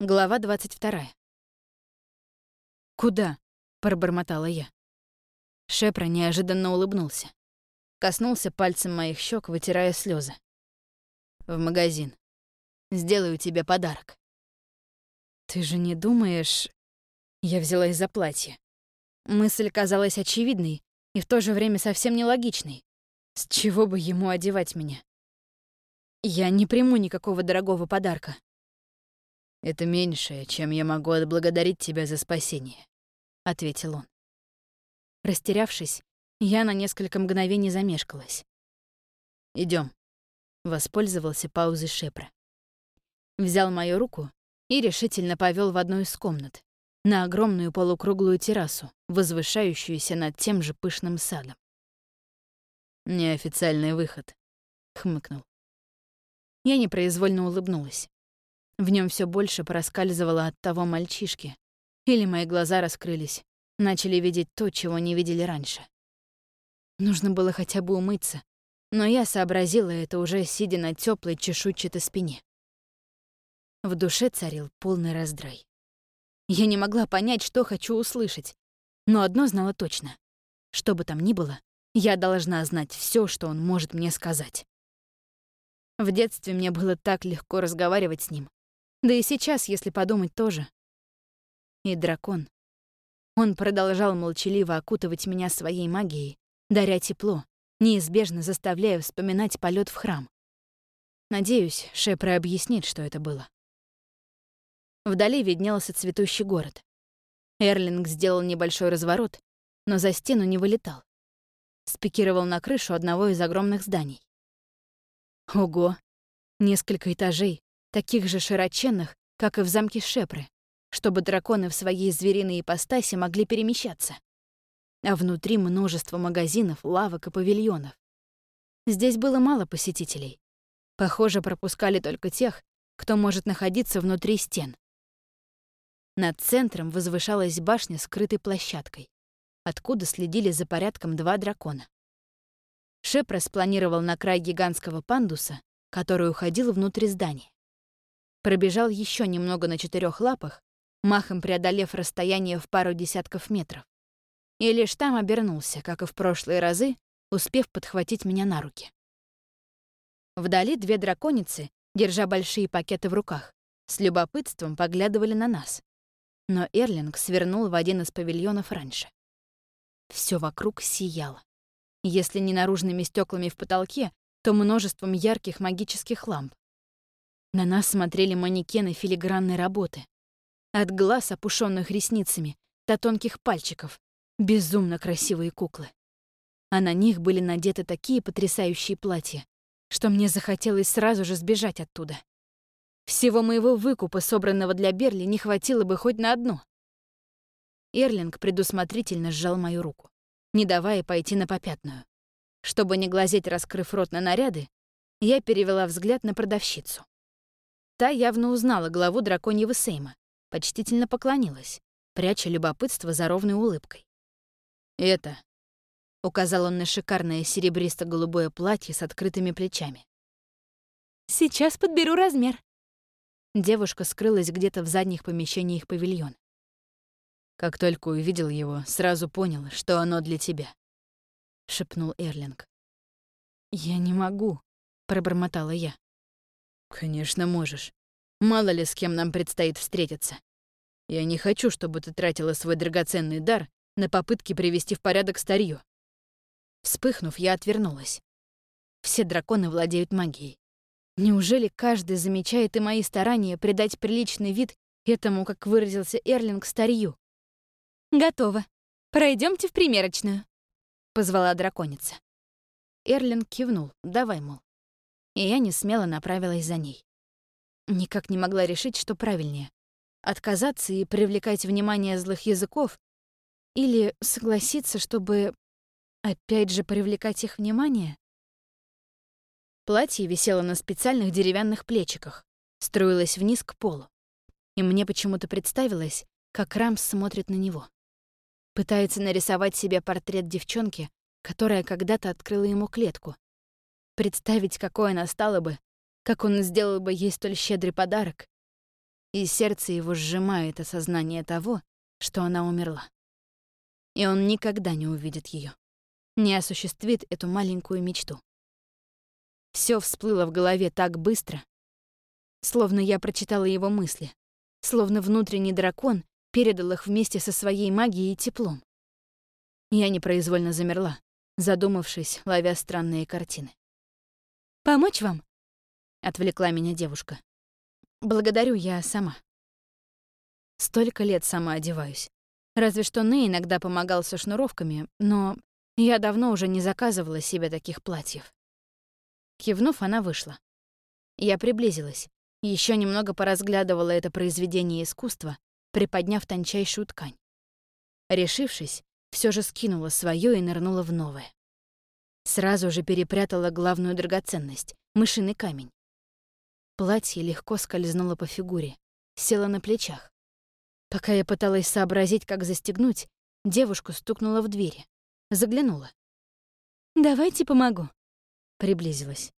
Глава 22. «Куда?» — пробормотала я. Шепра неожиданно улыбнулся. Коснулся пальцем моих щек, вытирая слезы. «В магазин. Сделаю тебе подарок». «Ты же не думаешь...» Я взялась за платье. Мысль казалась очевидной и в то же время совсем нелогичной. С чего бы ему одевать меня? Я не приму никакого дорогого подарка. «Это меньшее, чем я могу отблагодарить тебя за спасение», — ответил он. Растерявшись, я на несколько мгновений замешкалась. Идем. воспользовался паузой Шепра. Взял мою руку и решительно повел в одну из комнат, на огромную полукруглую террасу, возвышающуюся над тем же пышным садом. «Неофициальный выход», — хмыкнул. Я непроизвольно улыбнулась. В нем все больше проскальзывало от того мальчишки. Или мои глаза раскрылись, начали видеть то, чего не видели раньше. Нужно было хотя бы умыться, но я сообразила это уже сидя на теплой чешуйчатой спине. В душе царил полный раздрай. Я не могла понять, что хочу услышать, но одно знала точно. Что бы там ни было, я должна знать все, что он может мне сказать. В детстве мне было так легко разговаривать с ним, да и сейчас, если подумать, тоже. И дракон. Он продолжал молчаливо окутывать меня своей магией, даря тепло, неизбежно заставляя вспоминать полет в храм. Надеюсь, Шепра объяснит, что это было. Вдали виднелся цветущий город. Эрлинг сделал небольшой разворот, но за стену не вылетал. Спикировал на крышу одного из огромных зданий. Ого! Несколько этажей, таких же широченных, как и в замке Шепры, чтобы драконы в своей звериной ипостаси могли перемещаться. А внутри множество магазинов, лавок и павильонов. Здесь было мало посетителей. Похоже, пропускали только тех, кто может находиться внутри стен. Над центром возвышалась башня с крытой площадкой, откуда следили за порядком два дракона. Шепра спланировал на край гигантского пандуса, который уходил внутрь здания пробежал еще немного на четырех лапах, махом преодолев расстояние в пару десятков метров. И лишь там обернулся, как и в прошлые разы, успев подхватить меня на руки. Вдали две драконицы, держа большие пакеты в руках, с любопытством поглядывали на нас. Но Эрлинг свернул в один из павильонов раньше. Все вокруг сияло. Если не наружными стеклами в потолке, то множеством ярких магических ламп. На нас смотрели манекены филигранной работы. От глаз, опушенных ресницами, до тонких пальчиков. Безумно красивые куклы. А на них были надеты такие потрясающие платья, что мне захотелось сразу же сбежать оттуда. Всего моего выкупа, собранного для Берли, не хватило бы хоть на одно. Эрлинг предусмотрительно сжал мою руку, не давая пойти на попятную. Чтобы не глазеть, раскрыв рот на наряды, я перевела взгляд на продавщицу. Та явно узнала главу драконьего Сейма, почтительно поклонилась, пряча любопытство за ровной улыбкой. «Это», — указал он на шикарное серебристо-голубое платье с открытыми плечами. «Сейчас подберу размер». Девушка скрылась где-то в задних помещениях павильон. «Как только увидел его, сразу понял, что оно для тебя», — шепнул Эрлинг. «Я не могу», — пробормотала я. «Конечно можешь. Мало ли с кем нам предстоит встретиться. Я не хочу, чтобы ты тратила свой драгоценный дар на попытки привести в порядок старье. Вспыхнув, я отвернулась. Все драконы владеют магией. Неужели каждый замечает и мои старания придать приличный вид этому, как выразился Эрлинг, старью? «Готово. Пройдемте в примерочную», — позвала драконица. Эрлинг кивнул, давай, мол и я не смело направилась за ней. Никак не могла решить, что правильнее — отказаться и привлекать внимание злых языков или согласиться, чтобы опять же привлекать их внимание. Платье висело на специальных деревянных плечиках, струилось вниз к полу. И мне почему-то представилось, как Рамс смотрит на него. Пытается нарисовать себе портрет девчонки, которая когда-то открыла ему клетку, Представить, какой она стала бы, как он сделал бы ей столь щедрый подарок. и сердце его сжимает осознание того, что она умерла. И он никогда не увидит ее, не осуществит эту маленькую мечту. Все всплыло в голове так быстро, словно я прочитала его мысли, словно внутренний дракон передал их вместе со своей магией и теплом. Я непроизвольно замерла, задумавшись, ловя странные картины. «Помочь вам?» — отвлекла меня девушка. «Благодарю я сама». Столько лет сама одеваюсь. Разве что Нэй иногда помогал со шнуровками, но я давно уже не заказывала себе таких платьев. Кивнув, она вышла. Я приблизилась, еще немного поразглядывала это произведение искусства, приподняв тончайшую ткань. Решившись, все же скинула свое и нырнула в новое. Сразу же перепрятала главную драгоценность — мышиный камень. Платье легко скользнуло по фигуре, село на плечах. Пока я пыталась сообразить, как застегнуть, девушку стукнула в двери. Заглянула. «Давайте помогу», — приблизилась.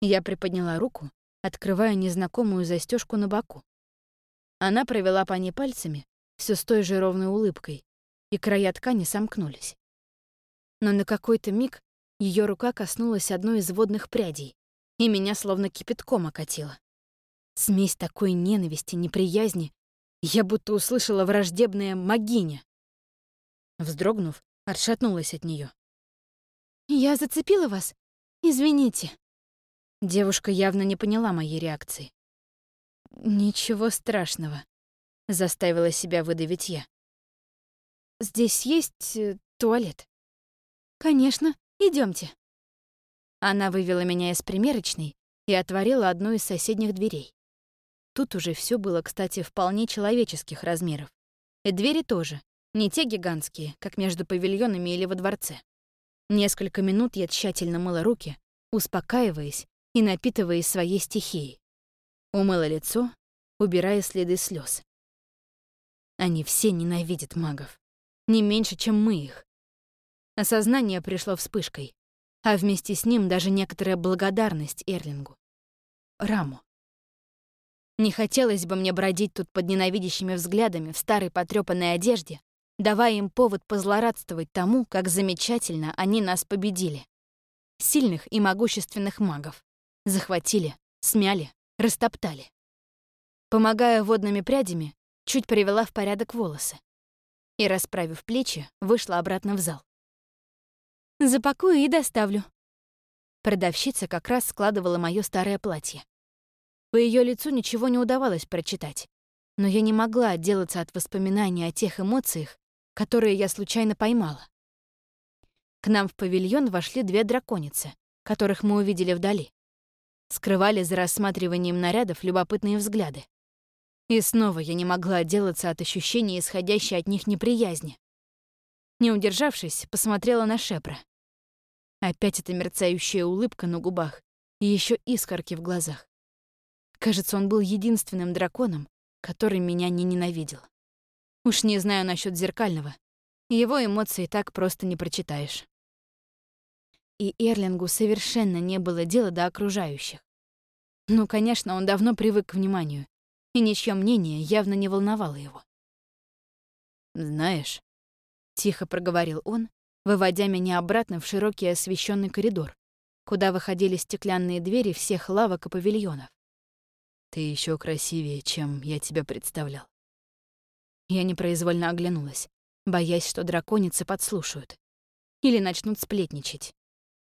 Я приподняла руку, открывая незнакомую застежку на боку. Она провела по ней пальцами, все с той же ровной улыбкой, и края ткани сомкнулись. Но на какой-то миг ее рука коснулась одной из водных прядей, и меня словно кипятком окатило. Смесь такой ненависти, неприязни, я будто услышала враждебное «могиня». Вздрогнув, отшатнулась от нее. «Я зацепила вас? Извините». Девушка явно не поняла моей реакции. «Ничего страшного», — заставила себя выдавить я. «Здесь есть э, туалет?» «Конечно, идемте. Она вывела меня из примерочной и отворила одну из соседних дверей. Тут уже все было, кстати, вполне человеческих размеров. И двери тоже, не те гигантские, как между павильонами или во дворце. Несколько минут я тщательно мыла руки, успокаиваясь и напитываясь своей стихией. Умыла лицо, убирая следы слез. Они все ненавидят магов. Не меньше, чем мы их. Осознание пришло вспышкой, а вместе с ним даже некоторая благодарность Эрлингу. Раму. Не хотелось бы мне бродить тут под ненавидящими взглядами в старой потрёпанной одежде, давая им повод позлорадствовать тому, как замечательно они нас победили. Сильных и могущественных магов. Захватили, смяли, растоптали. Помогая водными прядями, чуть привела в порядок волосы. И, расправив плечи, вышла обратно в зал. «Запакую и доставлю». Продавщица как раз складывала моё старое платье. По ее лицу ничего не удавалось прочитать, но я не могла отделаться от воспоминаний о тех эмоциях, которые я случайно поймала. К нам в павильон вошли две драконицы, которых мы увидели вдали. Скрывали за рассматриванием нарядов любопытные взгляды. И снова я не могла отделаться от ощущения, исходящей от них неприязни. Не удержавшись, посмотрела на Шепра. Опять эта мерцающая улыбка на губах и еще искорки в глазах. Кажется, он был единственным драконом, который меня не ненавидел. Уж не знаю насчет зеркального. Его эмоции так просто не прочитаешь. И Эрлингу совершенно не было дела до окружающих. Ну, конечно, он давно привык к вниманию, и ничье мнение явно не волновало его. «Знаешь», — тихо проговорил он, выводя меня обратно в широкий освещенный коридор, куда выходили стеклянные двери всех лавок и павильонов. Ты еще красивее, чем я тебя представлял. Я непроизвольно оглянулась, боясь, что драконицы подслушают. Или начнут сплетничать.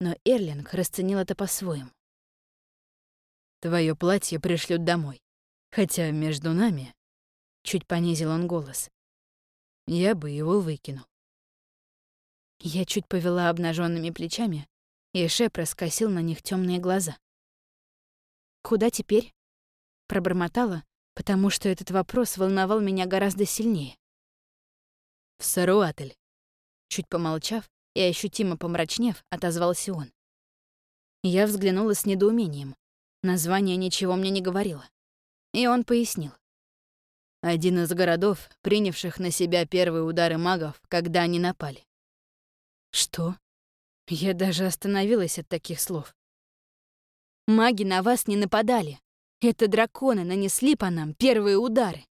Но Эрлинг расценил это по-своему. Твое платье пришлют домой. Хотя между нами, чуть понизил он голос, я бы его выкинул. Я чуть повела обнаженными плечами, и Шеп раскосил на них темные глаза. «Куда теперь?» Пробормотала, потому что этот вопрос волновал меня гораздо сильнее. «В Саруатель», — чуть помолчав и ощутимо помрачнев, отозвался он. Я взглянула с недоумением. Название ничего мне не говорило. И он пояснил. Один из городов, принявших на себя первые удары магов, когда они напали. Что? Я даже остановилась от таких слов. Маги на вас не нападали. Это драконы нанесли по нам первые удары.